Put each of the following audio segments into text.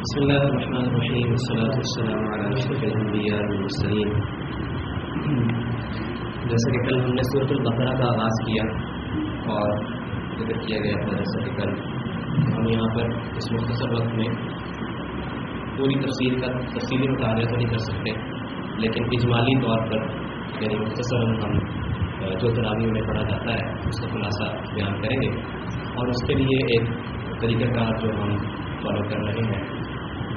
بسم اللہ الرحمن الرحیم والصلاة والسلام علی اشرف الانبیاء والمرسلین جیسا کہ کل ہم نے سورت البقرہ کا آغاز کیا اور ذکر کیا گیا تھا، جیسا کہ کل ہم یہاں پر اس مختصر وقت میں پوری تفصیل کا تفصیلی مطالعہ تو نہیں کر سکتے، لیکن اجمالی طور پر یعنی مختصر ہم جو تراویح میں پڑھا جاتا ہے، اس کا خلاصہ بیان کریں گے۔ اور اس کے لیے ایک طریقہ کار جو ہم فالو کر رہے ہیں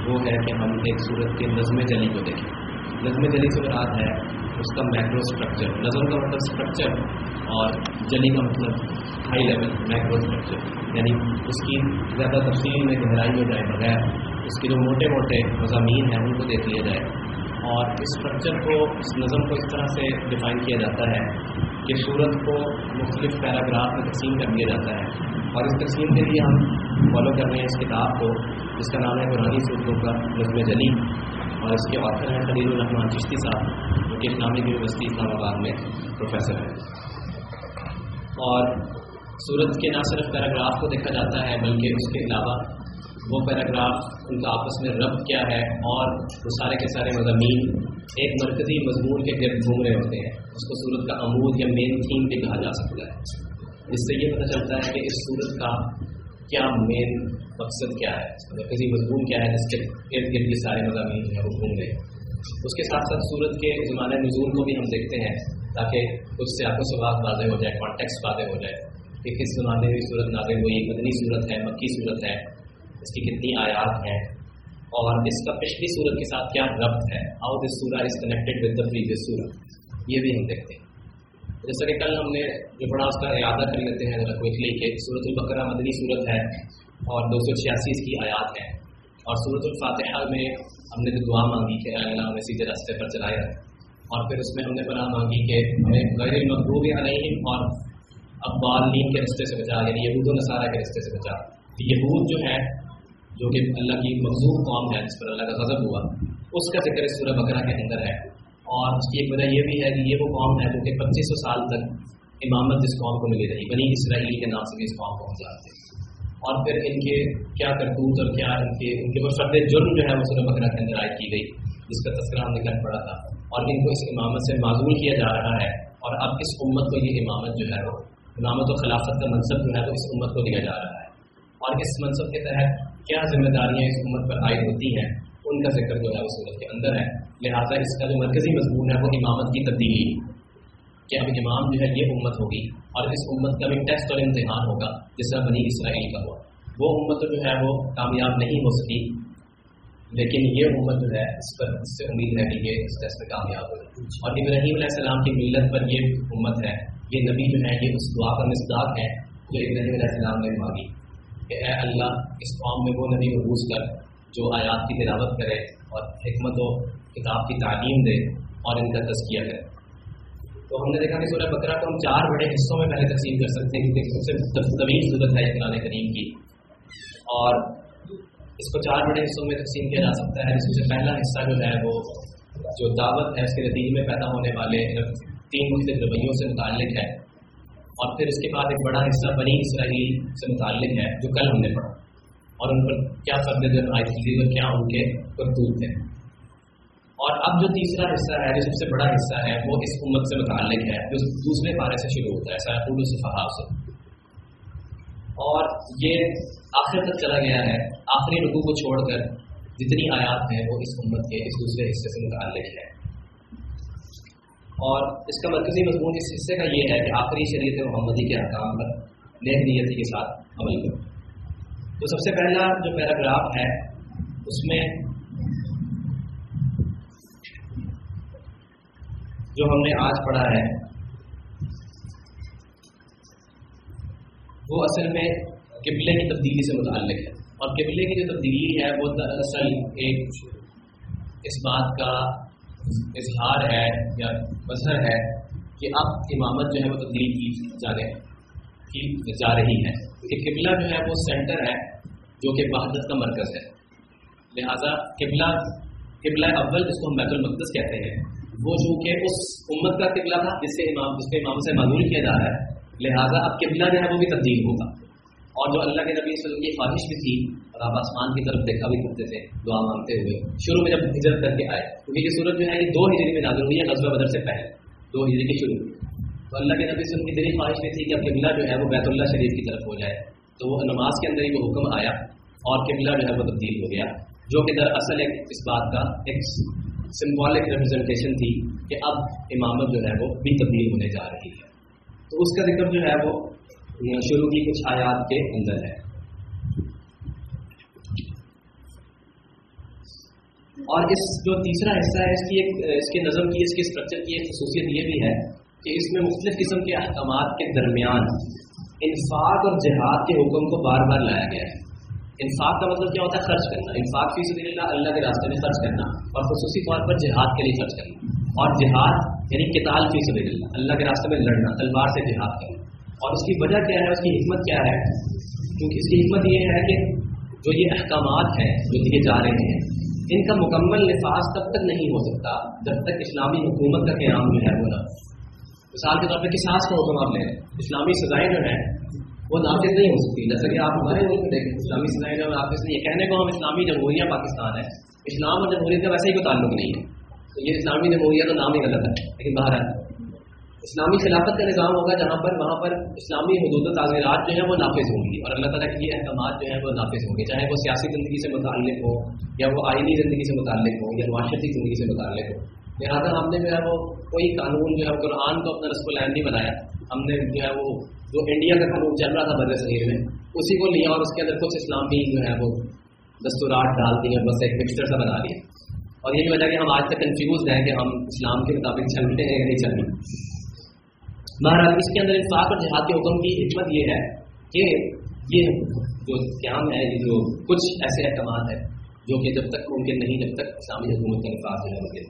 وہ ہے کہ ہم ایک صورت کے نظم جلی کو دیکھیں۔ نظم جلی سے مراد ہے اس کا میکرو اسٹرکچر نظم کا مطلب اسٹرکچر اور جلی کا مطلب ہائی لیول میکرو اسٹرکچر یعنی اس کی زیادہ تفصیل میں گہرائی میں جائے بغیر اس کے جو موٹے موٹے مضامین ہیں ان کو دیکھ لیا جائے۔ اور اس اسٹرکچر کو، اس نظم کو اس طرح سے ڈیفائن کیا جاتا ہے کہ صورت کو مختلف پیراگراف میں تقسیم کر دیا جاتا ہے۔ اور اس تقسیم کے لیے ہم فالو کر رہے ہیں اس کتاب کو، جس کا نام ہے قرآن صورتوں کا نظم جلی۔ اور اس کے آثر ہیں خلیل الرحمان چشتی صاحب، جو کہ اسلامک یونیورسٹی اسلام آباد میں پروفیسر ہیں۔ اور صورت کے نہ صرف پیراگراف کو دیکھا جاتا ہے، بلکہ اس کے علاوہ وہ پیراگراف ان کا آپس میں رب کیا ہے اور وہ سارے کے سارے مضامین ایک مرکزی مضمون کے گرد گھوم رہے ہوتے ہیں۔ اس کو صورت کا عمود یا مین تھیم بھی کہا جا سکتا ہے۔ اس سے یہ پتہ چلتا ہے کہ اس صورت کا کیا مین مقصد کیا ہے۔ اس کا مرکزی مضمون کیا ہے جس کے ارد گرد یہ سارے مضامین جو ہے وہ گھوم رہے ہیں۔ اس کے ساتھ ساتھ صورت کے زمانۂ نزول کو بھی ہم دیکھتے ہیں تاکہ کچھ سیاق و سباق واضح ہو جائے کانٹیکس واضح ہو جائے کہ کس زمانے میں صورت نازل ہوئی، مدنی صورت ہے، مکی صورت ہے۔ اس کی کتنی آیات ہیں اور اس کا پچھلی صورت کے ساتھ کیا ربط ہے؟ How this surah is connected with the previous surah یہ بھی ہم دیکھتے ہیں۔ جیسا کہ کل ہم نے جو بڑا اس کا اعادہ کر لیتے ہیں، ذرا کوئکلی کہ صورت البقرہ مدنی صورت ہے اور دو سو چھیاسی اس کی آیات ہیں۔ اور صورت الفاتحہ میں ہم نے جو دعا مانگی کہ اللہ ہمیں سیدھے راستے پر چلایا اور پھر اس میں ہم نے پناہ مانگی کہ ہمیں غیر مقبوب علیہم اور ابالین کے رستے سے بچا یعنی یہود و نصارہ کے رستے سے بچا۔ یہود جو ہے جو کہ اللہ کی مخصوص قوم ہے، جس پر اللہ کا غضب ہوا۔ اس کا ذکر اس سورہ بکرا کے اندر ہے۔ اور اس کی ایک وجہ یہ بھی ہے کہ یہ وہ قوم ہے جو کہ پچیس سو سال تک امامت جس قوم کو ملی رہی، بنی اسرائیل کے نام سے بھی اس قوم کو ہم جانتے اور پھر ان کے کیا کرتوت اور کیا ان کے ان کے فرد جرم جو ہے وہ سورہ بکرا کے اندر عائد کی گئی، جس کا تذکرہ ہم نے کر پڑا تھا۔ اور ان کو اس امامت سے معذول کیا جا رہا ہے۔ اور اب اس امت کو یہ امامت جو ہے وہ، امامت و خلافت کا منصب جو ہے وہ اس امت کو دیا جا رہا ہے۔ اور اس منصب کے تحت کیا ذمہ داریاں اس امت پر عائد ہوتی ہیں؟ ان کا ذکر جو ہے اس صورت کے اندر ہے۔ لہٰذا اس کا جو مرکزی مضمون ہے وہ امامت کی تبدیلی، کہ اب امام جو ہے یہ امت ہوگی اور اس امت کا بھی ٹیسٹ اور امتحان ہوگا، جس طرح بنی اسرائیل کا ہوا۔ وہ امت جو ہے وہ کامیاب نہیں ہو سکی، لیکن یہ امت جو ہے اس پر اس سے امید ہے کہ یہ اس ٹیسٹ میں کامیاب ہو اور ابراہیم علیہ السلام کی ملت پر یہ امت ہے، یہ نبی جو ہے یہ اس دعا کا مصداق ہے جو ابراہیم علیہ السلام نے مانگی۔ کہ اے اللہ، اس قوم میں وہ نبی محبوس کر جو آیات کی تلاوت کرے اور حکمت و کتاب کی تعلیم دے اور ان کا تذکیہ کرے۔ تو ہم نے دیکھا کہ سورہ بکرا کو ہم چار بڑے حصوں میں پہلے تقسیم کر سکتے ہیں، کیونکہ سب سے طویل صورت ہے قرآن کریم کی۔ اور اس کو چار بڑے حصوں میں تقسیم کیا جا سکتا ہے۔ جس میں سے پہلا حصہ جو ہے وہ جو دعوت ہے، اس کے نتیجے میں پیدا ہونے والے تین مختلف رویوں سے متعلق ہے۔ اور پھر اس کے بعد ایک بڑا حصہ بنی اسرائیل سے متعلق ہے، جو کل ہم نے پڑھا۔ اور ان پر کیا فرد عائد کی اور کیا ان کے کرتوت تھے۔ اور اب جو تیسرا حصہ ہے، جو سب سے بڑا حصہ ہے، وہ اس امت سے متعلق ہے، جو دوسرے پارے سے شروع ہوتا ہے ایسا اردو صفحہ سے۔ اور یہ آخر تک چلا گیا ہے۔ آخری رقو کو چھوڑ کر جتنی آیات ہیں، وہ اس امت کے اس دوسرے حصے سے متعلق ہے۔ اور اس کا مرکزی مضمون اس حصے کا یہ ہے کہ آخری شریعت محمدی کے حکام پر نیک نیتی کے ساتھ عمل کرو۔ تو سب سے پہلا جو پیراگراف ہے، اس میں جو ہم نے آج پڑھا ہے، وہ اصل میں قبلے کی تبدیلی سے متعلق ہے۔ اور قبلے کی جو تبدیلی ہے، وہ دراصل ایک اس بات کا اظہار ہے یا مظہر ہے کہ اب امامت جو ہے وہ تبدیل کی جانے کی جا رہی ہے۔ کیونکہ قبلہ جو ہے وہ سینٹر ہے جو کہ وحدت کا مرکز ہے۔ لہٰذا قبلہ قبلہ اول جس کو ہم بیت المقدس کہتے ہیں، وہ چونکہ اس امت کا قبلہ تھا، جس سے امام، جس کے امام سے معلوم کیا جا رہا ہے، لہٰذا اب قبلہ جو ہے وہ بھی تبدیل ہوگا۔ اور جو اللہ کے نبی صلی اللہ علیہ وسلم کی خواہش بھی تھی اور آپ آسمان کی طرف دیکھا بھی کرتے تھے، دعا مانگتے ہوئے۔ شروع میں جب ہجرت کر کے آئے کیونکہ یہ صورت جو ہے، یہ دو ہجری میں نازل ہوئی ہے، غزوہ بدر سے پہلے۔ دو ہجری کے شروع۔ میں تو اللہ کے نبی سے ان کی دلی خواہش میں تھی کہ اب قبلہ جو ہے وہ بیت اللہ شریف کی طرف ہو جائے۔ تو وہ نماز کے اندر ہی وہ حکم آیا اور قبلہ جو ہے وہ تبدیل ہو گیا، جو کہ دراصل ایک اس بات کا ایک سمبولک ریپرزنٹیشن تھی کہ اب امامت جو ہے وہ بھی تبدیل ہونے جا رہی ہے۔ تو اس کا ذکر جو ہے وہ شروع کی کچھ آیات کے اندر ہے۔ اور اس جو تیسرا حصہ ہے، اس کی ایک، اس کے نظم کی، اس کے اسٹرکچر کی ایک خصوصیت یہ بھی ہے کہ اس میں مختلف قسم کے احکامات کے درمیان انفاق اور جہاد کے حکم کو بار بار لایا گیا ہے۔ انفاق کا مطلب کیا ہوتا ہے؟ خرچ کرنا۔ انفاق فی سبیل اللہ اللہ کے راستے میں خرچ کرنا اور خصوصی طور پر جہاد کے لیے خرچ کرنا۔ اور جہاد یعنی کتال فی سبیل اللہ اللہ کے راستے میں لڑنا، تلوار سے جہاد کرنا۔ اور اس کی وجہ کیا ہے؟ اس کی حکمت کیا ہے؟ کیونکہ اس کی حکمت یہ ہے کہ جو یہ احکامات ہیں، جو دیے جا رہے ہیں ان کا مکمل نفاذ تب تک نہیں ہو سکتا جب تک اسلامی حکومت کا قیام جو ہے وہ نہ۔ مثال کے طور پہ کساس کا حکم آپ لیں اسلامی سزائیں جو ہیں، وہ نافذ نہیں ہو سکتی۔ جیسا کہ آپ ہمارے ملک میں دیکھیں، اسلامی سزائیں جو نافذ نہیں ہے کہنے کو ہم اسلامی جمہوریہ پاکستان ہے اسلام اور جمہوریت کا ویسے ہی کوئی تعلق نہیں ہے۔ تو یہ اسلامی جمہوریہ کا نام ہی غلط ہے، لیکن باہر ہے اسلامی خلافت کا نظام ہوگا جہاں پر وہاں پر اسلامی حدود و تعزیرات جو ہیں وہ نافذ ہوں گی اور اللہ تعالیٰ کے یہ احکامات جو ہیں وہ نافذ ہوں گے، چاہے وہ سیاسی زندگی سے متعلق ہو یا وہ آئینی زندگی سے متعلق ہو یا معاشرتی زندگی سے متعلق ہو۔ لہٰذا ہم نے جو ہے وہ کوئی قانون جو ہے قرآن کو اپنا رسم العین نہیں بنایا۔ ہم نے جو ہے وہ جو انڈیا کا قانون چل رہا تھا بر صغیر میں، اسی کو لیا اور اس کے اندر کچھ اسلامی جو ہے وہ دستورات ڈال دی ہیں، بس ایک مکسچر سا بنا لیا۔ اور یہی وجہ کہ ہم آج تک کنفیوز ہیں کہ ہم اسلام کے مطابق چلتے ہیں یا نہیں چل رہے۔ بہرحال اس کے اندر انصاف اور جہاد کے حکم کی حکمت یہ ہے کہ یہ جو قیام ہے، یہ جو کچھ ایسے احکامات ہیں جو کہ جب تک ممکن نہیں، جب تک اسلامی حکومت کا نفاذ جو ہے ممکن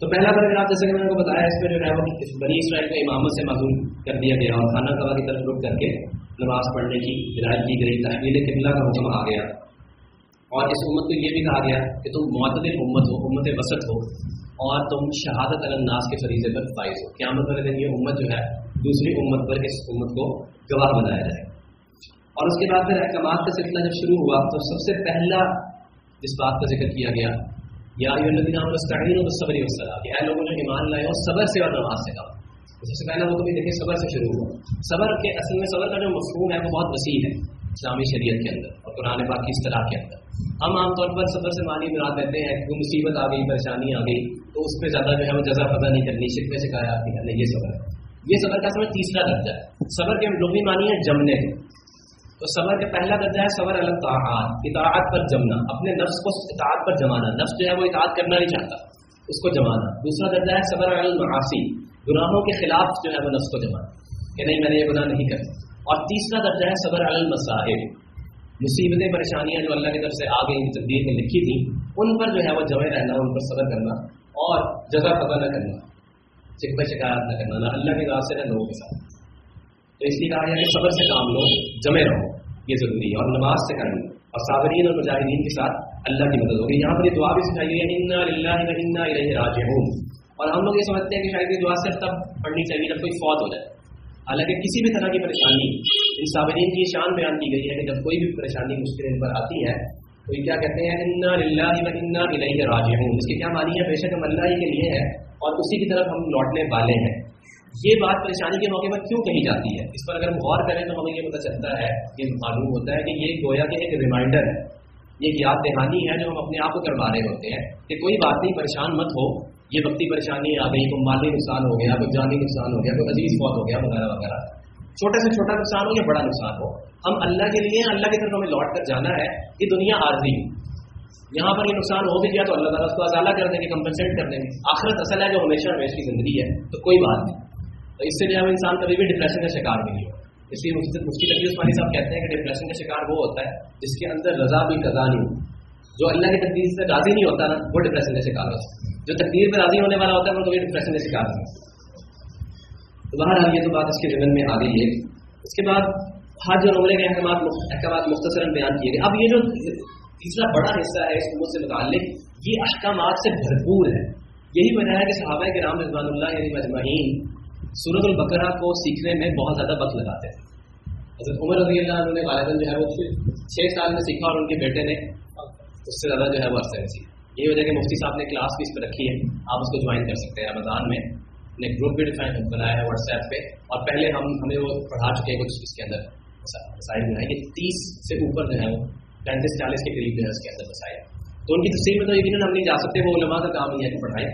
تو پہلا پیراگراف جیسے کہ میں نے کو بتایا، اس میں جو ہے وہ بنی اسرائیل کو امامت سے معذور کر دیا گیا اور خانہ کعبہ کی طرف رک کر کے نماز پڑھنے کی، ہدایت کی گئی، تحویل قبلہ کا حکم آ گیا۔ اور اس امت کو یہ بھی کہا گیا کہ تم معتدل امت ہو، امت وسط ہو اور تم شہادت الناس کے فریضے پر فائز ہو۔ قیامت والے دن یہ امت جو ہے، دوسری امت پر اس امت کو گواہ بنایا جائے اور اس کے بعد پھر احکامات کا سلسلہ جب شروع ہوا تو سب سے پہلا جس بات کا ذکر کیا گیا، یا صبر وسلام کہ اے لوگوں نے ایمان لائے اور صبر سے اور نماز سے کہا۔ سب سے پہلا وہ تو دیکھیں، صبر سے شروع ہوا۔ صبر کے اصل میں صبر کا جو مفہوم ہے وہ بہت وسیع ہے، اسلامی شریعت کے اندر اور قرآن پاک کی اصطلاح کے اندر۔ ہم عام طور پر صبر سے معنی مراد دیتے ہیں کہ مصیبت آ گئی، پریشانی آ گئی، تو اس پہ زیادہ جو ہے وہ جزا پتہ نہیں کرنی شکوے سے کہا جاتی ہے یہ صبر ہے۔ یہ صبر کا سمجھ تیسرا درجہ ہے۔ صبر کے لغوی معنی ہے جمنے۔ تو صبر کا پہلا درجہ ہے صبر الطاعت اطاعت پر جمنا، اپنے نفس کو اطاعت پر جمانا۔ نفس جو ہے وہ اطاعت کرنا نہیں چاہتا، اس کو جمانا۔ دوسرا درجہ ہے صبر المعاصی، گناہوں کے خلاف جو ہے وہ نفس کو جمانا۔ کہ نہیں، میں نے یہ گناہ نہیں کرتا اور تیسرا درجہ ہے صبر المصاحب مصیبتیں، پریشانیاں جو اللہ کی طرف سے آ گئی تقدیر میں لکھی تھیں، ان پر جو ہے وہ جمع رہنا، ان پر صبر کرنا اور جگہ پتہ نہ کرنا چکبہ شکایت نہ کرنا، نہ اللہ کے راستے نہ لوگوں کے ساتھ۔ تو اس لیے کہا گیا کہ صبر سے کام لو جمے رہو، یہ ضروری ہے، اور نماز سے کرنا۔ اور صابرین اور مجاہدین کے ساتھ اللہ کی مدد ہوگی۔ یہاں پر یہ دعا بھی سکھائی گئی ہے راج اور ہم لوگ یہ سمجھتے ہیں کہ شاید یہ دعا صرف تب پڑھنی چاہیے جب کوئی فوت ہو جائے۔ حالانکہ کسی بھی طرح کی پریشانی ان صابرین کی شان بیان کی گئی ہے کہ جب کوئی بھی پریشانی مشکل ان پر آتی ہے، تو یہ کیا کہتے ہیں؟ انا للہ انا الیہ راجعون۔ اس کے کیا معنی ہے؟ بے شک ہم اللہ ہی کے لیے ہے اور اسی کی طرف ہم لوٹنے والے ہیں۔ یہ بات پریشانی کے موقع پر کیوں کہی جاتی ہے؟ اس پر اگر ہم غور کریں تو ہمیں یہ پتہ چلتا ہے، یہ معلوم ہوتا ہے کہ یہ گویا کہ ایک ریمائنڈر ہے یہ یاد دہانی ہے جو ہم اپنے آپ کو کروا رہے ہوتے ہیں کہ کوئی بات نہیں، پریشان مت ہو۔ یہ وقتی پریشانی آ گئی کوئی مالی نقصان ہو گیا، کوئی جانی نقصان ہو گیا، کوئی عزیز بہت ہو گیا، وغیرہ وغیرہ۔ چھوٹے سے چھوٹا نقصان ہو یا بڑا نقصان ہو، ہم اللہ کے لیے، اللہ کی طرف ہمیں لوٹ کر جانا ہے کہ دنیا عارضی یہاں پر یہ نقصان ہو بھی گیا تو اللہ تعالیٰ اس کو ازالہ کر دیں گے کمپنسیٹ کر دیں گے۔ آخرت اصل ہے جو ہمیشہ ہمیشہ کی زندگی ہے، تو کوئی بات نہیں۔ تو اس سے جو ہے انسان کبھی بھی ڈپریشن کا شکار نہیں ہو اس لیے مفتی تقدیر عثمانی صاحب کہتے ہیں کہ ڈپریشن کا شکار وہ ہوتا ہے جس کے اندر رضا بھی قضا نہیں۔ ہو جو اللہ کی تقدیر سے راضی نہیں ہوتا نا، وہ ڈپریشن کا شکار ہوتا ہے۔ جو تقدیر پہ راضی ہونے والا ہوتا ہے، وہ کبھی ڈپریشن کا شکار نہیں تو باہر یہ تو بات اس کے ذمن میں آ گئی ہے۔ اس کے بعد حج اور عمرے کے احکامات احکامات مختصر بیان کیے گئے۔ اب یہ جو تیسرا بڑا حصہ ہے اس امت سے متعلق، یہ احکامات سے بھرپور ہے۔ یہی وجہ ہے کہ صحابہ کے رام رضوان اللہ یعنی مجمعین سورت البقرہ کو سیکھنے میں بہت زیادہ وقت لگاتے تھے۔ حضرت عمر رضی اللہ عنہ نے غالباً جو ہے وہ چھ سال میں سیکھا اور ان کے بیٹے نے اس سے زیادہ جو ہے وہ عرصے میں سیکھا۔ یہ وجہ کہ مفتی صاحب نے کلاس بھی اس پہ رکھی ہے۔ آپ اس کو جوائن کر سکتے ہیں رمضان میں۔ نے گروپ بھی ڈیفائن بنایا ہے واٹس ایپ پہ۔ اور پہلے ہم ہمیں وہ پڑھا چکے ہیں کچھ اس کے اندر مسائل بنائے۔ یہ تیس سے اوپر جو ہے وہ، پینتیس چالیس کے قریب جو ہے اس کے اندر مسائل تو ان کی تصویر میں تو یقیناً ہم نہیں جا سکتے، وہ علماء کا کام نہیں ہے کہ پڑھائیں۔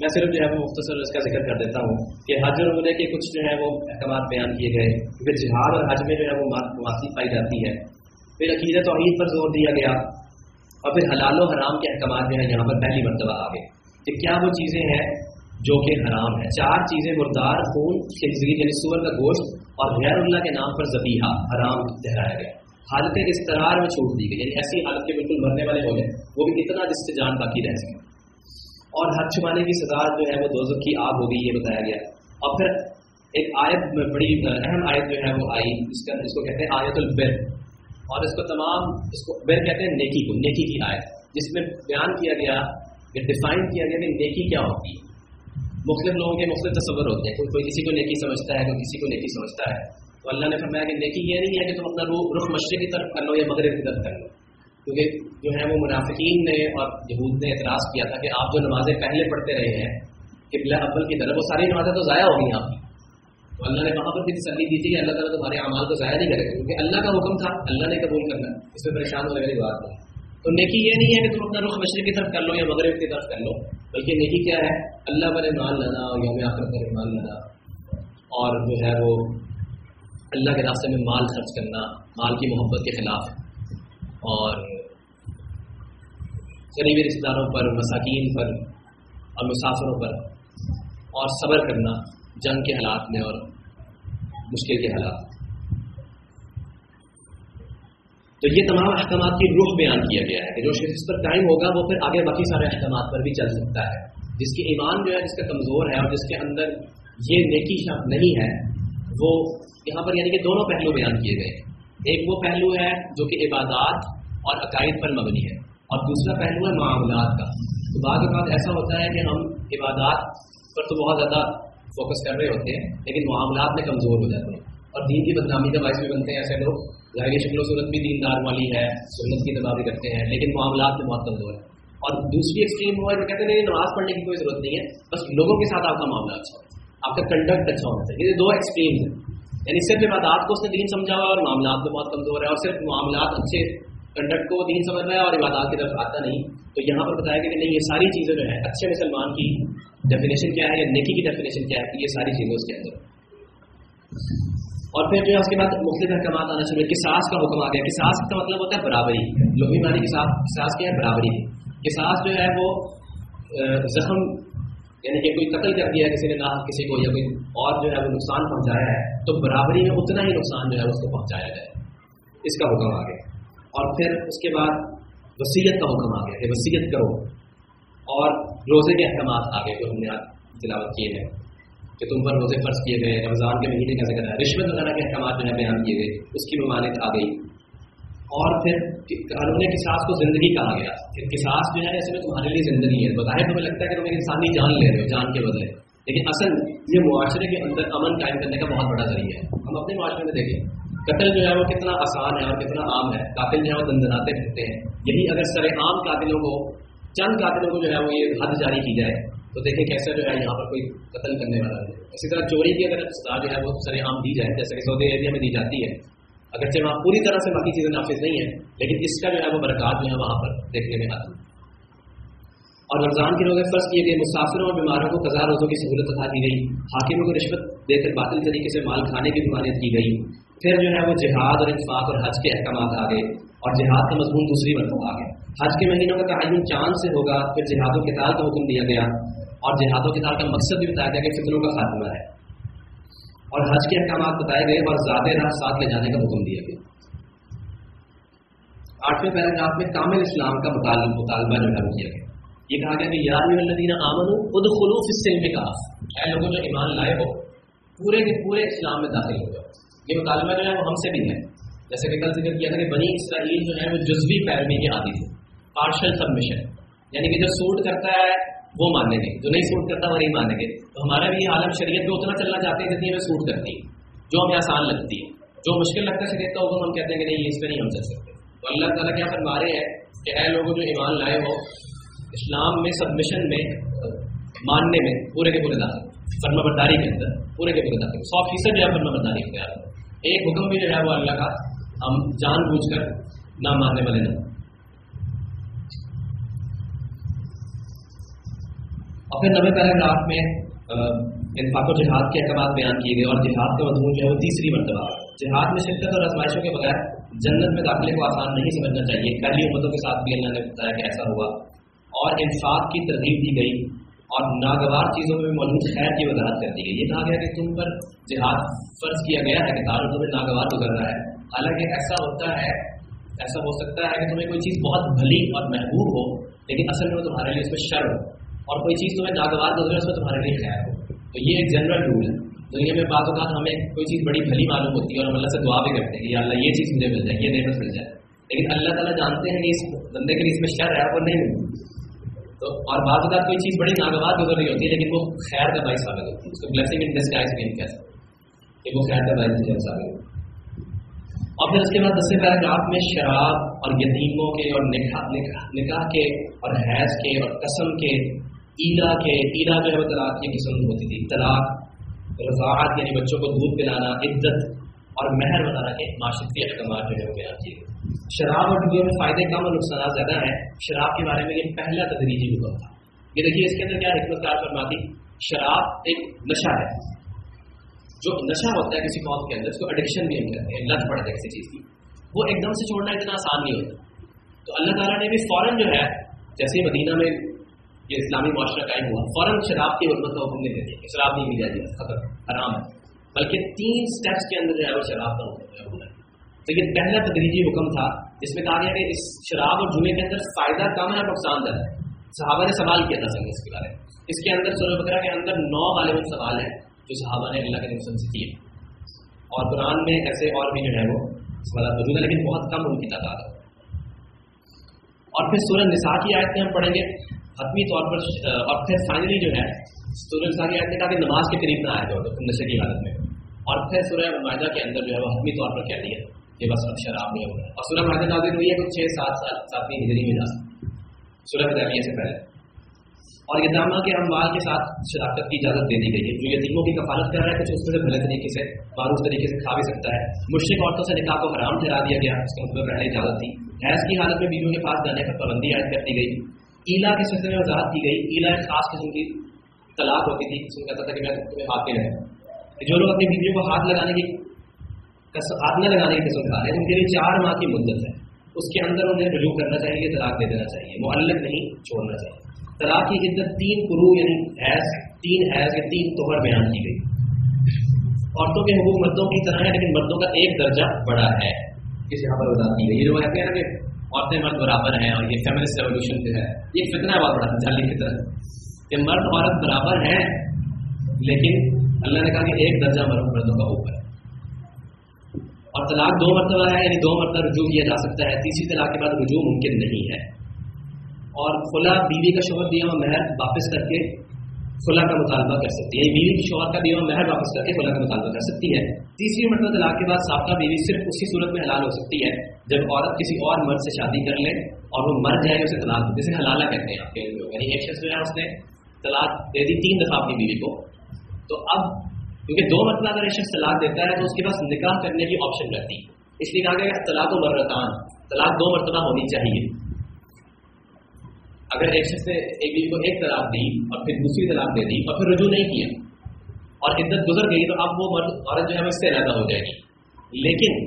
میں صرف جو ہے وہ مختصر اس کا ذکر کر دیتا ہوں کہ حج اور عمرے کے کچھ جو ہے وہ احکامات بیان کیے گئے۔ کیونکہ جہاد اور حج میں جو ہے وہ معافی پائی جاتی ہے پھر عقیدت توحید پر زور دیا گیا۔ اور پھر حلال و حرام کے احکامات جو ہے یہاں پر پہلی مرتبہ آ گئے کہ کیا وہ چیزیں ہیں جو کہ حرام ہے چار چیزیں مردار، خون، خنزیر یعنی سور کا گوشت اور غیر اللہ کے نام پر زبیحہ حرام ٹھہرایا گیا حالت استرار میں چھوٹ دی گئی یعنی ایسی حالت کے بالکل مرنے والے ہو گئے، وہ بھی اتنا جس سے جان باقی رہ سکے۔ اور حد چھپانے کی سزا جو ہے وہ دوزخ کی آگ ہو گئی یہ بتایا گیا۔ اور پھر ایک آیت بڑی اہم آیت جو ہے وہ آئی، اس کا اس کو کہتے ہیں آیت البر۔ اور اس کو تمام، اس کو بر کہتے ہیں نیکی کو، نیکی کی آیت، جس میں بیان کیا گیا کہ ڈیفائن کیا گیا کہ نیکی کیا ہوتی ہے۔ مختلف لوگوں کے مختلف تصور ہوتے ہیں، کوئی کسی کو نیکی سمجھتا ہے، کوئی کسی کو نیکی سمجھتا ہے۔ تو اللہ نے فرمایا کہ نیکی یہ نہیں ہے کہ تم اپنا روح رخ مشرق کی طرف کر لو یا مغرب کی طرف کر لو۔ کیونکہ جو ہے وہ منافقین نے اور یہود نے اعتراض کیا تھا کہ آپ جو نمازیں پہلے پڑھتے رہے ہیں، قبلہ اول کی طرف، وہ ساری نمازیں تو ضائع ہو گئی آپ کی۔ تو اللہ نے وہاں پر بھی تسلی دی تھی کہ اللہ تعالیٰ تمہارے اعمال کو ضائع نہیں کرے گا، کیونکہ اللہ کا حکم تھا، اللہ نے قبول کرنا اس میں پریشان ہونے والی بات نہیں۔ تو نیکی یہ نہیں ہے کہ تم اپنا رخ مشرق کی طرف کر لو یا مغرب کی طرف کر لو، بلکہ نیکی کیا ہے؟ اللہ پر مان لانا یوم آخر پر مان لانا اور جو ہے وہ اللہ کے راستے میں مال خرچ کرنا، مال کی محبت کے خلاف۔ اور قریبی رشتے داروں پر، مساکین پر اور مسافروں پر اور صبر کرنا جنگ کے حالات میں اور مشکل کے حالات۔ تو یہ تمام احکامات کی روح بیان کیا گیا ہے کہ جو شخص پر قائم ہوگا وہ پھر آگے باقی سارے احکامات پر بھی چل سکتا ہے۔ جس کی ایمان جو ہے، جس کا کمزور ہے اور جس کے اندر یہ نیکی شب نہیں ہے، وہ یہاں پر یعنی کہ دونوں پہلو بیان کیے گئے۔ ایک وہ پہلو ہے جو کہ عبادات اور عقائد پر مبنی ہے، اور دوسرا پہلو ہے معاملات کا۔ تو بعض اوقات ایسا ہوتا ہے کہ ہم عبادات پر تو بہت زیادہ فوکس کر رہے ہوتے ہیں، لیکن معاملات میں کمزور ہو جاتے ہیں۔ اور دین کی بدنامی کا باعث بھی بنتے ہیں، ایسے لوگ۔ ظاہری شکل و صورت بھی دیندار والی ہے، سنت کی دبا بھی کرتے ہیں، لیکن معاملات میں بہت کمزور ہے اور دوسری ایکسٹریم ہوا جو کہتے ہیں، نہیں، نماز پڑھنے کی کوئی ضرورت نہیں ہے، بس لوگوں کے ساتھ آپ کا معاملہ اچھا ہو آپ کا کنڈکٹ اچھا ہونا چاہیے۔ یہ دو ایکسٹریم ہیں۔ یعنی صرف عبادات کو اس نے دین سمجھا ہوا اور معاملات میں بہت کمزور ہے، اور صرف معاملات اچھے کنڈکٹ کو دین سمجھ رہا ہے اور عبادات کی طرف آتا نہیں۔ تو یہاں پر بتایا گیا کہ نہیں، یہ ساری چیزیں جو ہے اچھے مسلمان کی ڈیفینیشن کیا ہے یا نیکی کی ڈیفینیشن کیا ہے؟ یہ ساری چیزیں اس کے اندر۔ اور پھر جو ہے اس کے بعد مختلف احکامات آنا شروع کساس کا حکم آ گیا۔ کساس کا مطلب ہوتا ہے برابری۔ لوہی مانی کساس کیا ہے؟ برابری۔ کساس جو ہے وہ زخم یعنی کہ کوئی قتل کر دیا، کسی نے نہ کسی کو یا کوئی اور جو ہے وہ نقصان پہنچایا ہے، تو برابری میں اتنا ہی نقصان جو ہے اس کو پہنچایا جائے۔ اس کا حکم آ گیا۔ اور پھر اس کے بعد وسیعت کا حکم آ گیا کہ وسیعت کرو۔ اور روزے کے احکامات آ گئے جو ہم نے تلاوت کیے ہیں کہ تم پر روزے فرض کیے گئے، رمضان کے مہینے کا ذکر ہے، رشوت وغیرہ کے احکامات جو ہے بیان کیے گئے، اس کی ممانت آ گئی۔ اور پھر قانون کساس کو زندگی کہا گیا۔ پھر کساس جو ہے اس میں تمہارے لیے زندگی ہے۔ بظاہر تمہیں لگتا ہے کہ تم ایک انسانی جان لے رہے ہو، جان کے بدلے۔ لیکن اصل یہ معاشرے کے اندر امن قائم کرنے کا بہت بڑا ذریعہ ہے۔ ہم اپنے معاشرے میں دیکھیں، قتل جو ہے وہ کتنا آسان ہے اور کتنا عام ہے۔ قاتل جو ہے وہ دندناتے پھرتے ہیں۔ یہی اگر سر عام قاتلوں کو چند قاتلوں کو جو ہے وہ یہ حد جاری کی جائے۔ تو دیکھیں کیسے جو ہے یہاں پر کوئی قتل کرنے والا ہے۔ اسی طرح چوری کی اگر سزا جو ہے وہ سر عام دی جائے، جیسے کہ سعودی ایریا میں دی جاتی ہے۔ اگرچہ وہاں پوری طرح سے باقی چیزیں نافذ نہیں ہیں، لیکن اس کا جو ہے وہ برکات جو ہے وہاں پر دیکھنے میں آتی۔ اور رمضان کے روزے فرض کیے گئے مسافروں اور بیماروں کو قزار روزوں کی سہولت ادا دی گئی۔ حاکموں کو رشوت دے کر باطل طریقے سے مال کھانے کی ممانعت کی گئی۔ پھر جو ہے وہ جہاد اور انفاق اور حج کے احکامات آ گئے اور جہاد کا مضمون دوسری مرتبہ آ گیا۔ حج کے مہینوں کا تعین چاند سے ہوگا، پھر جہاد و کتاب کا حکم دیا گیا اور جہاد و کتاب کا مقصد بھی بتایا گیا کہ فطروں کا خاتمہ ہے۔ اور حج کے احکامات بتائے گئے اور زیادہ راہ ساتھ لے جانے کا حکم دیا گیا۔ آٹھویں پیراگراف میں کامل اسلام کا مطالبہ جو ہے کیا گیا۔ یہ کہا گیا کہ یار الدین آمن خود خلوف اس سے میں کہا اے لوگوں جو ایمان لائے ہو، پورے کے پورے اسلام میں داخل ہو جاؤ۔ یہ مطالبہ جو ہے وہ ہم سے بھی ہے۔ جیسے کہ کل ذکر کیا تھا کہ بنی اسرائیل جو ہے وہ جزوی پیروی کے عادی تھے پارشل سبمیشن یعنی کہ جو سوٹ کرتا ہے، وہ مانیں گے جو نہیں سوٹ کرتا، وہ نہیں مانیں گے تو ہمارا بھی یہ عالم شریعت میں اتنا چلنا چاہتے ہیں جتنی ہمیں سوٹ کرتی ہے، جو ہمیں آسان لگتی ہے۔ جو مشکل لگتا ہے شریعت کا حکم ہم کہتے ہیں کہ نہیں، اس پہ نہیں ہم چل سکتے۔ تو اللہ تعالیٰ کیا فرما رہے ہیں کہ اے لوگوں جو ایمان لائے ہو، اسلام میں سبمشن میں، ماننے میں پورے کے پورے داخل۔ فرما برداری کے اندر، پورے کے پورے داخل۔ سو فیصد جو ہے فرما برداری اختیار ایک حکم بھی جو ہے وہ اللہ کا ہم جان بوجھ کر نہ ماننے والے نہ اور پھر نوے پیراگراف میں انفاق و جہاد کے احکامات بیان کیے گئے اور جہاد کا مضمون جو ہے وہ تیسری مرتبہ۔ جہاد میں شرکت اور آزمائشوں کے بغیر جنت میں داخلے کو آسان نہیں سمجھنا چاہیے۔ پہلی امتوں کے ساتھ بھی اللہ نے بتایا کہ ایسا ہوا۔ اور انفاق کی ترغیب دی گئی۔ اور ناگوار چیزوں میں موجود خیر کی وضاحت کر دی گئی۔ یہ کہا گیا کہ تم پر جہاد فرض کیا گیا ہے کہ دار تمہیں ناگوار گزر رہا ہے۔ حالانکہ ایسا ہوتا ہے، ایسا ہو سکتا ہے کہ تمہیں کوئی چیز بہت بھلی اور محبوب ہو، لیکن اصل میں تمہارے لیے اس میں شر ہو۔ اور کوئی چیز تمہیں ناگوار گزرے اس میں تمہارے لیے خیر ہو۔ تو یہ ایک جنرل رول ہے۔ دنیا میں بعض اوقات ہمیں کوئی چیز بڑی بھلی معلوم ہوتی ہے اور ہم اللہ سے دعا بھی کرتے ہیں کہ اللہ یہ چیز مجھے مل جائے، یہ نعمت مل جائے۔ لیکن اللہ تعالیٰ جانتے ہیں کہ اس بندے کے لیے اس میں شر ہے، وہ نہیں ملتی تو اور بعض اوقات کوئی چیز بڑی ناگوار گزر رہی ہوتی ہے لیکن وہ خیر کا باعث ثابت ہوتی ہے۔ اس کو بلیسنگ ان ڈسکائز بھی کہہ سکتے کہ وہ خیر کا باعث ثابت ہوتی اور پھر اس کے بعد دسے پیراگراف میں شراب اور یتیموں کے اور نکاح نکاح نکاح کے اور حیض کے اور قسم کے عیدا کے عیدا جو ہے وہ طلاق کی قسم ہوتی تھی۔ طلاق، رضاعت یعنی بچوں کو دودھ پلانا عزت اور مہر بنانا کے معاشرتی احکامات جو ہے وہ بیان کیے شراب اور ڈبیوں میں فائدے کم اور نقصانات زیادہ ہیں۔ شراب کے بارے میں یہ پہلا تدریجی حکم تھا۔ یہ دیکھیے اس کے اندر کیا حکمت کار فرماتی؟ شراب ایک نشہ ہے۔ جو نشہ ہوتا ہے کسی قوم کے اندر، اس کو اڈکشن بھی ہم کہتے ہیں، لت پڑتا ہے کسی چیز کی۔ وہ ایک دم سے چھوڑنا اتنا آسان نہیں ہوتا۔ تو اللہ تعالیٰ نے بھی فوراً جو ہے، جیسے مدینہ میں یہ اسلامی معاشرہ قائم ہوا، فوراً شراب کی حرمت کا حکم نہیں دیتے کہ شراب نہیں مل جائے خطر، حرام ہے۔ بلکہ تین سٹیپس کے اندر جو ہے، وہ شراب کا حکم ہے تو یہ پہلا تدریجی حکم تھا، جس میں کہا گیا کہ اس شراب اور جمعے کے اندر فائدہ کم ہے اور نقصان دہ ہے۔ صحابہ نے سوال کیا تھا سنگ اس کے بارے میں۔ اس کے اندر سورہ بکرا کے اندر نو غالب سوال ہیں۔ جو صحابہ نے اللہ کے نقصان سے کیے اور قرآن میں ایسے اور بھی جو ہے وہ سوالات موجود ہیں لیکن بہت کم ان کی تعداد ہے۔ اور پھر سورہ نساء کی آیت میں ہم پڑھیں گے۔ حتمی طور پر، اور پھر فائنلی جو ہے، سورہ ساری آیت نے کہا کہ نماز کے قریب نہ آئے جو نشے کی حالت میں۔ اور پھر سورہ معاہدہ کے اندر جو ہے وہ حتمی طور پر کہہ دیا کہ بس اب شراب نہیں ہوگا اور سورہ معاہدہ نازل ہوئی ہے کچھ چھ سات سال ساتویں ہجری میں جا سورہ بدیہ سے پہلے۔ اور یہ دامہ کے اموال کے ساتھ شراکت کی اجازت دے دی گئی ہے۔ جو یتیموں کی کفالت کر رہا ہے، کچھ اس سے بھلے طریقے سے معروف طریقے سے کھا بھی سکتا ہے۔ مشرق عورتوں سے نکاح کو حرام ٹھہرا دیا گیا۔ اس کا مطلب پہلے اجازت تھی۔ حیض کی حالت میں بیویوں کے پاس جانے پر پابندی عائد کر دی گئی۔ ایلا کے سلسلے میں وضاحت کی گئی۔ ایلا ایک خاص قسم کی طلاق ہوتی تھی۔ اس میں کہتا تھا کہ میں تمہیں ہاتھ میں رہے جو لوگ اپنی بیویوں کو ہاتھ لگانے کی ہاتھ نہ لگانے کی قسم کھا رہے ہیں، ان کے لیے چار ماہ کی مدت ہے۔ اس کے اندر انہیں رجوع کرنا چاہیے، طلاق دے دینا چاہیے وہ الگ نہیں، چھوڑنا چاہیے۔ طلاق کی عدت تین قرو یعنی حیض، تین حیض یا تین توہر بیان کی گئی۔ عورتوں کے حقوق مردوں کی طرح ہے لیکن مردوں کا ایک درجہ بڑا ہے۔ اس یہاں پر وضاحت کی گئی۔ یہ جو کہتے ہیں نا کہ عورتیں مرد برابر ہیں اور یہ فیملسٹ ریولیوشن جو ہے، یہ فتنہ بہت بڑا جالی کی طرح۔ کہ مرد عورت برابر ہیں، لیکن اللہ نے کہا کہ ایک درجہ مرد مردوں کا اوپر۔ ہے اور طلاق دو مرتبہ ہے یعنی دو مرتبہ رجوع کیا جا سکتا ہے۔ تیسری طلاق کے بعد رجوع ممکن نہیں ہے۔ اور کھلا بیوی کا شوہر دیا ہوا مہر واپس کر کے خلا کا مطالبہ کر سکتی ہے۔ یعنی بیوی کی شوہر کا دیوا مہر واپس کر کے خلا کا مطالبہ کر سکتی ہے۔ تیسری مرتبہ طلاق کے بعد سابقہ بیوی صرف اسی صورت میں حلال ہو سکتی ہے، جب عورت کسی اور مرد سے شادی کر لے اور وہ مر جائے اسے طلاق جیسے حلالہ کہتے ہیں آپ کے لوگ یعنی ایک شخص جو ہے، اس نے طلاق دے دی تین دفعہ اپنی بیوی کو۔ تو اب کیونکہ دو مرتبہ اگر ایک شخص طلاق دیتا ہے، تو اس کے پاس نکاح کرنے کی آپشن رہتی۔ ہے اس لیے کہا گیا طلاق و مرتان طلاق دو مرتبہ ہونی چاہیے۔ اگر ایک شخص نے ایک بیوی کو ایک طلاق دی اور پھر دوسری طلاق دے دی اور پھر رجوع نہیں کیا اور عدت گزر گئی تو اب وہ مرد عورت جو ہے اس سے علیحدہ ہو جائے گی۔ لیکن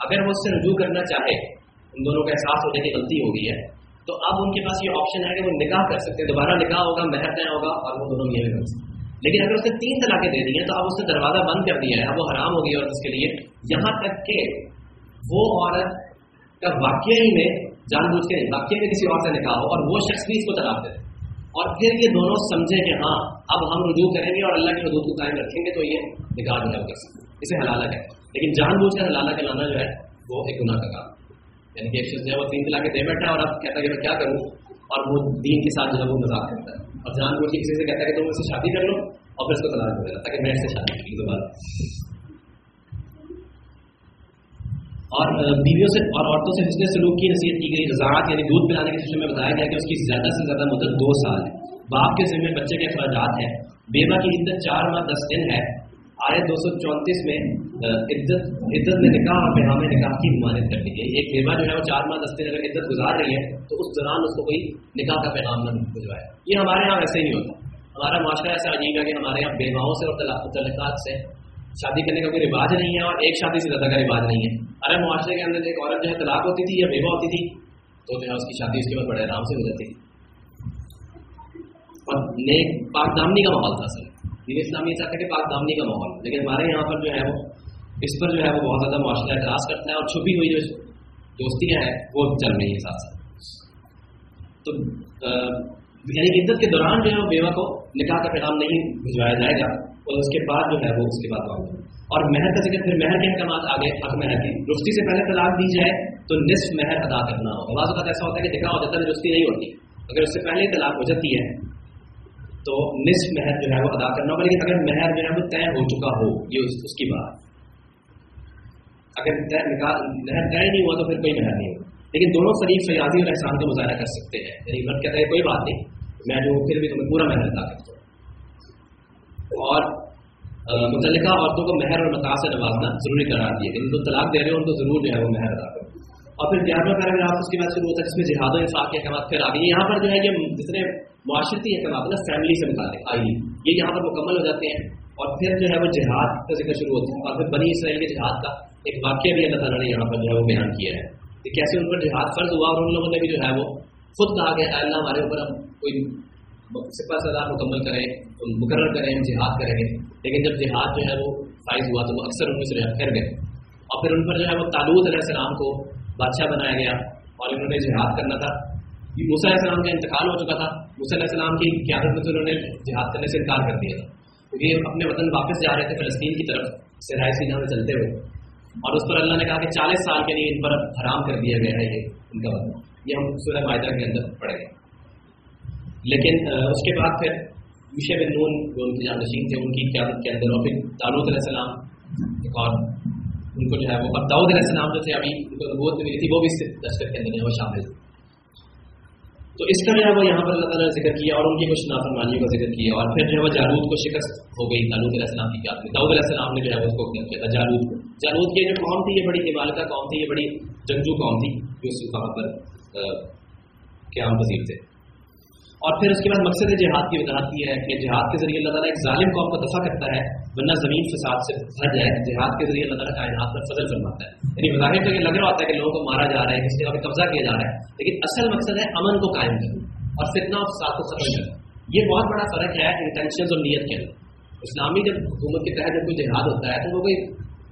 اگر وہ اس سے رجوع کرنا چاہے، ان دونوں کا احساس ہونے کی غلطی ہو گئی ہے، تو اب ان کے پاس یہ آپشن ہے کہ وہ نکاح کر سکتے ہیں، دوبارہ نکاح ہوگا، مہر طے ہوگا اور وہ دونوں یہ کر سکتے لیکن اگر اس نے تین طلاقیں دے دی ہیں تو اب اس نے دروازہ بند کر دیا ہے، اب وہ حرام ہو گئی اور اس کے لیے یہاں تک کہ وہ عورت کا واقعی میں جان بوجھ کے واقعی میں کسی اور سے نکاح ہو اور وہ شخص بھی اس کو طلاق دے اور پھر یہ دونوں سمجھے کہ ہاں اب ہم رجوع کریں گے اور اللہ کی حدود کو قائم رکھیں گے تو یہ نکاح جو کر سکتے اسے حلالہ ہے لیکن جان بوجھ کر حلالہ کہلانا جو ہے، وہ ایک گناہ کا کام یعنی کہ ایک شخص جو ہے وہ تین طلاق دے بیٹھا اور اب کہتا ہے کہ میں کیا کروں؟ اور وہ دین کے ساتھ جو ہے وہ مذاق کرتا ہے۔ اور جان بوجھ کے کسی سے کہتا ہے کہ تم اس سے شادی کر لو اور پھر اس کو طلاق دے دیتا تاکہ میں اس سے شادی کی دوبارہ اور بیویوں سے اور عورتوں سے حسن سلوک کی نصیحت کی گئی، رضاعت یعنی دودھ پلانے کے سلسلے میں بتایا گیا کہ اس کی زیادہ سے زیادہ مدت دو سال ہے۔ باپ کے ذمہ بچے کے اخراجات ہیں۔ بیوہ کی عدت چار ماہ دس دن ہے۔ آئے دو سو چونتیس میں عدت عدت میں نکاح اور پیغام نکاح کی ممانت کر دی گئی۔ ایک بیوہ جو ہے وہ چار ماہ دس دن اگر عدت گزار رہی ہے، تو اس دوران اس کو کوئی نکاح کا پیغام نہ بھجوائے۔ یہ ہمارے یہاں ویسے ہی نہیں ہوتا۔ ہمارا معاشرہ ایسا عجیب ہے کہ ہمارے یہاں بیواؤں سے اور تعلقات سے شادی کرنے کا کوئی رواج نہیں ہے اور ایک شادی سے زیادہ کا رواج نہیں ہے۔ ارے معاشرے کے اندر ایک عورت جو ہے طلاق ہوتی تھی یا بیوہ ہوتی تھی، تو جو ہے اس کی شادی اس کے بعد بڑے آرام سے ہو جاتی۔ تھی اور نیک پاک دامنی کا ماحول تھا سر دین اسلامی چاہتے ہیں کہ پاک دامنی کا ماحول۔ لیکن ہمارے یہاں پر جو ہے وہ، اس پر جو ہے وہ بہت زیادہ معاشرہ اعتراض کرتا ہے اور چھپی ہوئی جو دوستیاں ہیں، وہ چل رہی ہیں ساتھ ساتھ۔ تو یعنی عدت کے دوران جو ہے وہ بیوہ کو نکاح کا پیغام نہیں بھجوایا جائے گا۔ اور اس کے بعد جو ہے وہ اس کے بعد اور مہر کا ذکر پھر مہر کے احکامات آگے حق مہر کی۔ رشتی سے پہلے طلاق دی جائے تو نصف مہر ادا کرنا ہوگا۔ بعض اوقات ایسا ہوتا ہے کہ نکاح ہو جاتا ہے رشتی نہیں ہوتی۔ اگر اس سے پہلے طلاق ہو جاتی ہے تو نصف مہر جو ہے وہ ادا کرنا ہوگا۔ لیکن اگر مہر جو ہے وہ طے ہو چکا ہو، یہ اس کی بات۔ اگر مہر طے نہیں ہوا تو پھر کوئی مہر نہیں ہوگا۔ لیکن دونوں شریف سیاضی اور احسان کا مظاہرہ کر سکتے ہیں۔ یعنی مرد کہتا ہے کوئی بات نہیں۔ میں جو پھر بھی تمہیں پورا مہر ادا کرتا ہوں۔ اور متعلقہ عورتوں کو مہر اور متا سے نوازنا ضروری قرار دیا کہ ان کو طلاق دے رہے ہو ان کو ضرور جو ہے وہ مہر ادا کرو اور پھر گیارہواں پیراگراف اس کے بعد شروع ہوتا ہے، جس میں جہاد و انصاف کے احکامات پھر آ آگے، یہاں پر جو ہے یہ جتنے معاشرتی احکامات نا فیملی سے متعلق، آئی، یہ یہاں پر مکمل ہو جاتے ہیں۔ اور پھر جو ہے وہ جہاد کا ذکر شروع ہوتا ہے۔ اور پھر بنی اسرائیل کے جہاد کا ایک واقعہ بھی اللہ تعالیٰ نے یہاں پر جو ہے وہ بیان کیا ہے۔ کہ کیسے ان پر جہاد فرض ہوا اور ان لوگوں نے بھی جو ہے وہ خود کہا کہ اللہ ہمارے اوپر ہم کوئی سپا سزار مکمل کریں مقرر کریں، جہاد کریں۔ گے لیکن جب جہاد جو ہے وہ فائز ہوا تو وہ اکثر ان میں سے پھر گئے۔ اور پھر ان پر جو ہے وہ تعلق علیہ السلام کو بادشاہ بنایا گیا اور انہوں نے جہاد کرنا تھا۔ موسیٰ علیہ السلام کا انتقال ہو چکا تھا۔ موسیٰ علیہ السلام کی قیادت میں تو انہوں نے جہاد کرنے سے انکار کر دیا۔ تھا کیونکہ اپنے وطن واپس جا رہے تھے فلسطین کی طرف، سرائے سینا میں چلتے ہوئے۔ اور اس پر اللہ نے کہا کہ چالیس سال کے لیے ان پر حرام کر دیا گیا ہے یہ ان کا وطن۔ یہ ہم سورہ معاہدہ کے اندر پڑے گئے لیکن اس کے بعد پھر یوشے بن نون، جو ان کے جانشین تھے ان کی قیادت کے اندر اور پھر تعلق علیہ السلام ایک اور ان کو جو ہے وہ اب داؤد علیہ السلام جو تھے، ابھی ان کو نبوت ملی تھی، وہ بھی اس دستخط کے اندر وہ شامل تھے تو اس کا جو ہے وہ یہاں پر اللہ تعالیٰ نے ذکر کیا اور ان کی کچھ نافرمانیوں کا ذکر کیا، اور پھر جو ہے وہ جالود کو شکست ہو گئی تعلق علیہ السلام کی قیادت میں۔ داؤد علیہ السلام نے جو ہے اس کو کیا تھا جالود کو۔ جالود کی جو قوم تھی، یہ بڑی عبالکہ قوم تھی، یہ بڑی جنگجو قوم تھی، جو اس وہاں پر قیام پذیر تھے۔ اور پھر اس کے بعد مقصد جہاد کی وضاحت کی ہے کہ جہاد کے ذریعے اللہ تعالیٰ ایک ظالم قوم کو دفاع کرتا ہے، ورنہ زمین فساد سے بھر جائے، جہاد کے ذریعے اللہ تعالیٰ کائنات پر فضل فرماتا ہے۔ یعنی مظاہر تو یہ لگ رہا ہوتا ہے کہ لوگوں کو مارا جا رہا ہے، کسی جگہ پہ قبضہ کیا جا رہا ہے، لیکن اصل مقصد ہے امن کو قائم کرنا اور فتنا اور فساد کو ختم کرنا۔ یہ بہت بڑا فرق ہے انٹینشن اور نیت کے اندر۔ اسلامی جب حکومت کے تحت جب کوئی جہاد ہوتا ہے تو وہ کوئی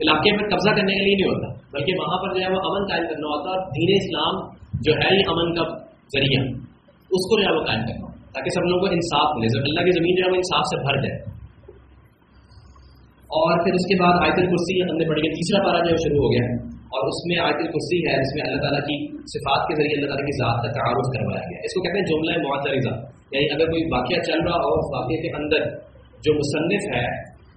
علاقے میں قبضہ کرنے کے لیے نہیں ہوتا، بلکہ وہاں پر جو ہے وہ امن قائم کرنا ہوتا ہے اور دین اسلام جو ہے یہ امن کا ذریعہ۔ اس کو جو ہے وہ قائم کرنا۔ تاکہ سب لوگوں کو انصاف ملے۔ سب اللہ کی زمین جو ہے وہ انصاف سے بھر جائے۔ اور پھر اس کے بعد آیت الکرسی ہم نے پڑھی ہے۔ تیسرا پارا جو شروع ہو گیا اور اس میں آیت الکرسی ہے، جس میں اللہ تعالیٰ کی صفات کے ذریعے اللہ تعالیٰ کی ذات کا تعارف کروایا گیا اس کو کہتے ہیں جملہ معترضہ۔ یعنی اگر کوئی واقعہ چل رہا ہو اس واقعے کے اندر جو مصنف ہے،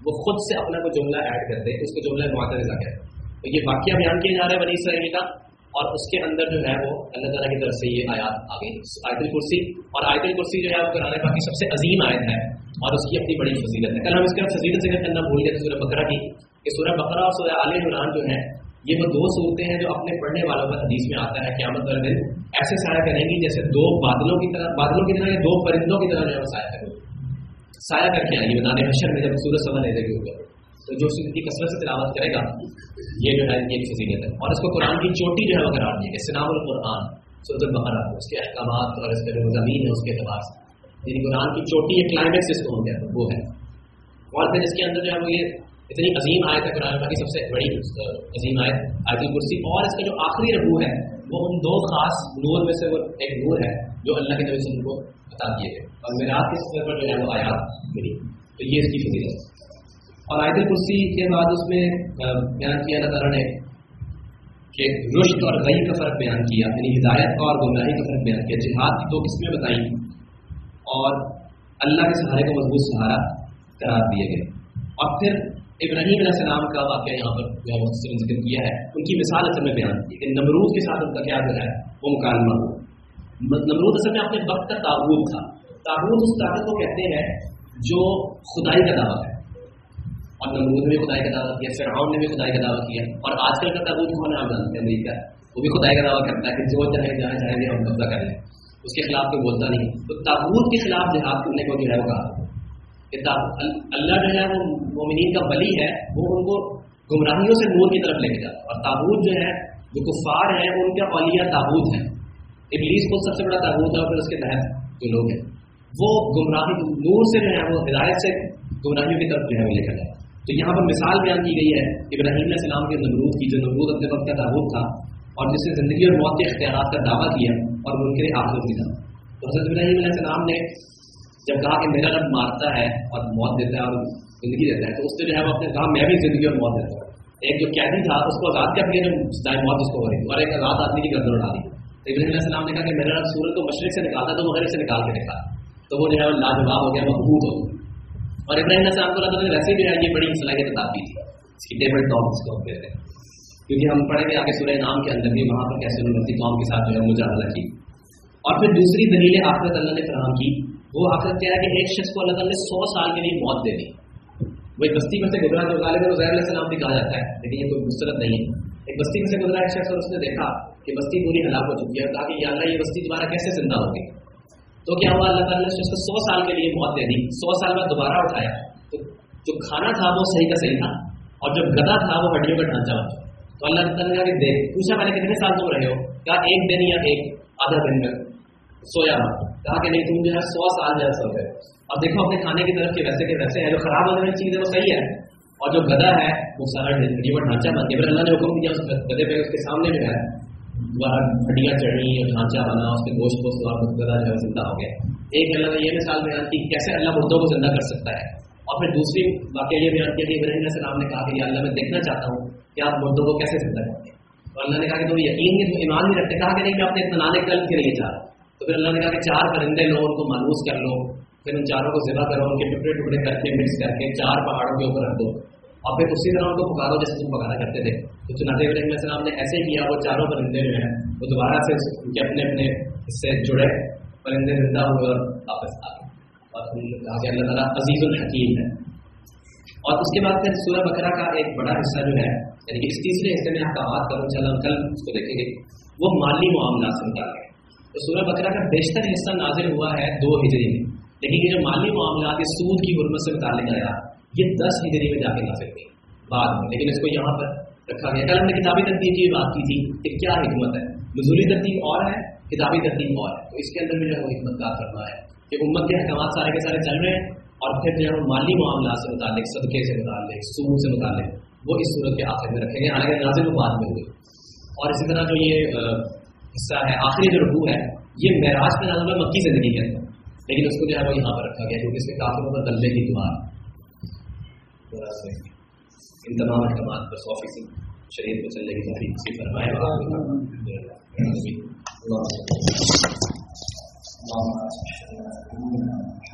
وہ خود سے اپنا کوئی جملہ ایڈ کر دے، اس کو جملہ معترضہ کہتے ہیں۔ تو یہ واقعہ بیان کیا جا رہا ہے بنی اسرائیل کا۔ اور اس کے اندر جو ہے وہ اللہ تعالیٰ کی طرف سے یہ آیات آ گئی آیت الکرسی۔ اور آیت الکرسی جو ہے وہ قرآن پاک کی سب سے عظیم آیت ہے اور اس کی اپنی بڑی فضیلت ہے۔ کل ہم اس کے فضیلت ذکر کرنا بھول گئے تھے سورہ بکرا کی، کہ سورہ بکرا اور سورہ عال عمران جو ہے، یہ وہ دو صورتیں ہیں جو اپنے پڑھنے والوں کا حدیث میں آتا ہے قیامت والے دن۔ ایسے سایہ کریں گی جیسے دو بادلوں کی طرح، بادلوں کی طرح یا دو پرندوں کی طرح جو ہے وہ سایہ کریں سایہ کر کے آئیں گے بتانے حشر میں جب سورج سما نہیں دے گی تو جو اس کی کثرت سے تلاوت کرے گا، یہ جو ہے، یہ فضیلت ہے۔ اور اس کو قرآن کی چوٹی جو ہے، وہ قرار دی ہے سناب القرآن سعود البقرا اس کے احکامات اور اس کے جو زمین ہے، اس کے اعتبار سے۔ یعنی قرآن کی چوٹی، یہ کلائمیکس جس کو ہم کہتے ہیں، وہ ہے۔ اور پھر اس کے اندر جو ہے، وہ یہ اتنی عظیم آیت ہے قرآن کی، سب سے بڑی عظیم آیت آیت الکرسی۔ اور اس کا جو آخری ربو ہے، وہ ان دو خاص نور میں سے وہ ایک نور ہے، جو اللہ کے نبی سے ان کو بتا دیے گئے۔ اور میرا کے پر جو ہے، وہ آیات ملی۔ تو یہ اس کی فضیلت ہے۔ اور آیت الکرسی کے بعد اس میں بیان کیا اللہ تعالیٰ نے کہ رشت اور غی کا فرق بیان کیا یعنی ہدایت اور گمراہی کا فرق بیان کیا، جہاد کی دو قسمیں بتائیں اور اللہ کے سہارے کو مضبوط سہارا قرار دیے گئے اور پھر ابراہیم علیہ السلام کا واقعہ یہاں پر جو ہے مختصر ذکر کیا ہے، ان کی مثال اصل میں بیان کی، کہ نمرود کے ساتھ ان کا کیا جو ہے، وہ مکالمہ۔ ہو نمرود اصل میں اپنے وقت کا تعبود تھا۔ تعبود اس طاقت کو کہتے ہیں جو خدائی کا دعویٰ ہے۔ اور نمرود نے بھی خدائی کا دعویٰ کیا، فرعون نے بھی خدائی کا دعویٰ کیا، اور آج کل کا تعبود کون ہے جانتے ہیں، امریکہ۔ وہ بھی خدائی کا دعویٰ کرتا ہے کہ جو چاہے، جہاں چاہیں گے ہم قبضہ کر لیں۔ اس کے خلاف کوئی بولتا نہیں۔ تو تعبود کے خلاف جہاد کرنے کو جو ہے، وہ کہا کہ اللہ جو ہے، وہ مومنین کا بلی ہے، وہ ان کو گمراہیوں سے نور کی طرف لے کے جاتا اور تابوت جو ہے، جو کفار ہیں، ان کا اولیا تابوت ہے ابلیس کو سب سے بڑا تابوت ہے اور پھر اس کے تحت جو لوگ ہیں۔ وہ گمراہی، نور سے جو ہے، وہ ہدایت سے گمراہیوں کی طرف جو ہے، وہ لے کر جائے تو یہاں پر مثال بیان کی گئی ہے ابراہیم علیہ السلام کے نمرود کی جو نمرود اپنے وقت کا تابوت تھا اور جس نے زندگی اور موت کے اختیارات کا دعویٰ کیا اور منکر آخر کی تھا۔ تو حضرت ابراہیم علیہ السلام نے جب کہا کہ میرا رب مارتا ہے اور موت دیتا ہے اور زندگی دیتا ہے، تو اس سے جو ہے وہ اپنے کہا، میں بھی زندگی اور موت دیتا ہوں۔ ایک جو قیدی تھا، اس کو آزاد کر دیا جو موت اس کو ہو رہی اور ایک آزاد آدمی کی گردن اڑا دی۔ تو ابراہیم علیہ السلام نے کہا کہ میرا رب سورج کو مشرق سے نکالتا تو مغرب سے نکال کے دکھا تو وہ جو ہے لاجواب ہو گیا مقبوط ہو گیا۔ اور ابراہیم علیہ السلام کو اللہ نے ویسے بھی جو یہ بڑی صلاحیت عطا تھی۔ اس کی ٹیبل ٹاپ اس کو کہتے ہیں۔ کیونکہ ہم پڑھیں گے آگے سورہ نام کے اندر بھی، وہاں پر کیسے انہوں نے قوم کے ساتھ جو ہے مجاہدہ کی۔ اور پھر دوسری دلیل آخرت اللہ نے فراہم کی۔ وہ آخرت کیا ہے کہ ایک شخص کو اللہ تعالیٰ نے سو سال کے لیے موت دے دی۔ وہ ایک بستی میں سے گزرا جو غالب زیر علیہ السلام بھی کہا جاتا ہے، لیکن یہ کوئی مسترد نہیں ہے۔ ایک بستی میں سے گزرا ایک شخص اور اس نے دیکھا کہ بستی پوری ہلاک ہو چکی ہے کہا کہ یا اللہ یہ بستی دوبارہ کیسے زندہ ہوگی؟ تو کیا ہوا؟ اللہ تعالیٰ نے شخص کو سو سال کے لیے موت دے دی۔ سو سال بعد دوبارہ اٹھایا۔ تو جو کھانا تھا وہ صحیح کا صحیح تھا اور جو گدا تھا وہ ہڈیوں کا ڈھانچہ ہوا۔ تو اللہ تعالیٰ نے دیکھ، پوچھا میں نے کتنے سال تم رہے ہو؟ کہا ایک دن یا ایک آدھا دن میں۔ سویا کہا کہ نہیں، تم جو ہے سو سال جو ہے سو گئے۔ اور دیکھو اپنے کھانے کی طرف کے ویسے کے ویسے ہے جو خراب ہونے والی چیز ہے وہ صحیح ہے۔ اور جو گدا ہے وہ سارا ڈھانچہ بن گیا۔ اللہ نے حکم دیا، اس گدے پہ اس کے سامنے جو ہے دوبارہ ہڈیاں چڑھنی اور ڈھانچہ بنا، اس کے گوشت کو گدا جو ہے، زندہ ہو گیا ایک اللہ نے یہ مثال بیان کی کیسے اللہ مردوں کو زندہ کر سکتا ہے۔ اور پھر دوسری واقعہ یہ بیان کیا کہ ابراہیم علیہ السلام نے کہا کہ اللہ، میں دیکھنا چاہتا ہوں کہ آپ مردوں کو کیسے زندہ کرتے ہیں۔ تو اللہ نے کہا کہ تم یقین نہیں، تم ایمان نہیں رکھتے۔ کہا کہ نہیں، میں اپنے اطمینان قلب کے لیے چاہ رہا ہوں۔ تو پھر اللہ نے کہا کہ چار پرندے لو، ان کو مانوس کر لو۔ پھر ان چاروں کو ذبح کرو، ان کے ٹکڑے ٹکڑے کر کے مکس کر کے چار پہاڑوں کے اوپر رکھ دو۔ اور پھر اسی طرح ان کو پکارو جیسے تم پکانا کرتے تھے۔ تو چنانچہ ابراہیم علیہ السلام نے ایسے کیا، وہ چاروں پرندے جو ہیں، وہ دوبارہ سے ان کے اپنے اپنے حصے جڑے پرندے زندہ ہوئے اور واپس آ گئے۔ اور کہا کہ اللہ تعالیٰ عزیز الحکیم ہے اور اس کے بعد پھر سورہ بکرا کا ایک بڑا حصہ جو ہے یعنی کہ اس تیسرے حصے میں احکامات کروں چل کل اس کو دیکھیں گے۔ وہ مالی معاملات سے متعلق ہے۔ تو سورہ بکرا کا بیشتر حصہ نازل ہوا ہے دو ہجری میں۔ لیکن یہ جو مالی معاملات اس سود کی حرمت سے متعلق آیا یہ دس ہجری میں جا کے نازل ہوئی بعد میں، لیکن اس کو یہاں پر رکھا گیا۔ کل ہم نے کتابی ترتیب کی بات کی تھی کہ کیا حکمت ہے۔ نزولی ترتیب اور ہے، کتابی ترتیب اور ہے۔ تو اس کے اندر بھی جو ہے وہ حکمت کار کرنا ہے کہ امت کے احکامات سارے کے سارے چل رہے ہیں اور پھر جو ہے مالی معاملات سے متعلق، صدقے سے متعلق، سود سے متعلق، وہ اس صورت کے آخر میں رکھیں گے۔ حالانکہ نازل وہ بعد میں ہوئی اور اسی طرح جو یہ حصہ ہے، آخری جو رقو ہے، یہ معراج میں نازل مکی زندگی کے اندر۔ لیکن اس کو جو ہے وہ یہاں پر رکھا گیا کیونکہ اس کے کافی پر دلے کی دعا ان تمام احکامات پر سو فیصد شریر کو چلنے کی تحریک سے فرمائے